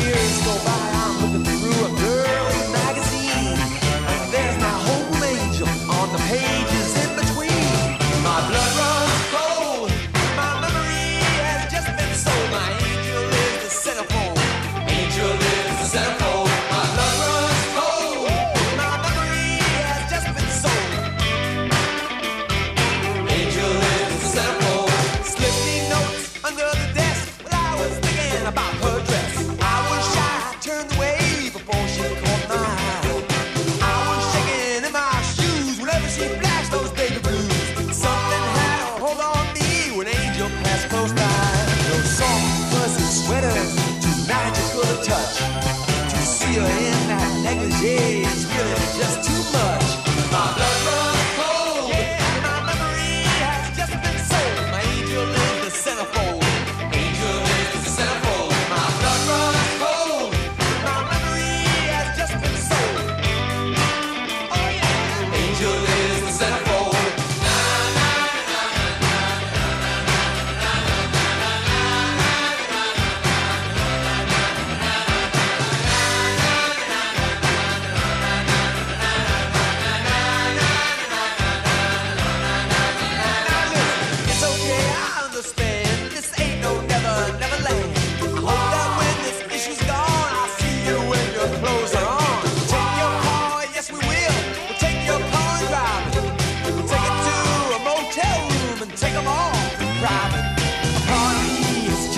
Years go by.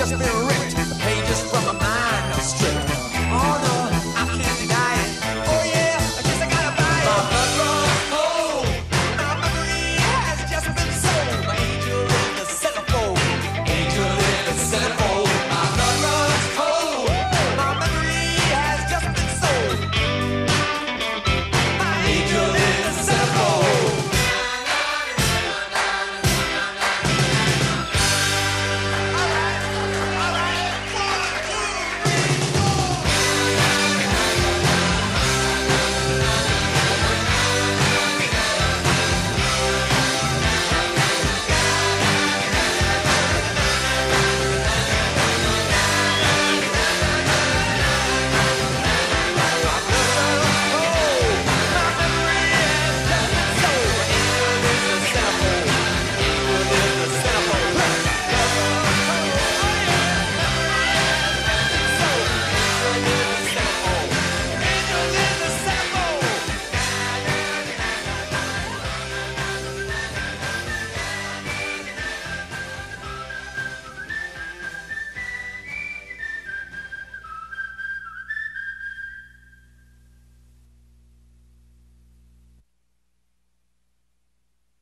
Just been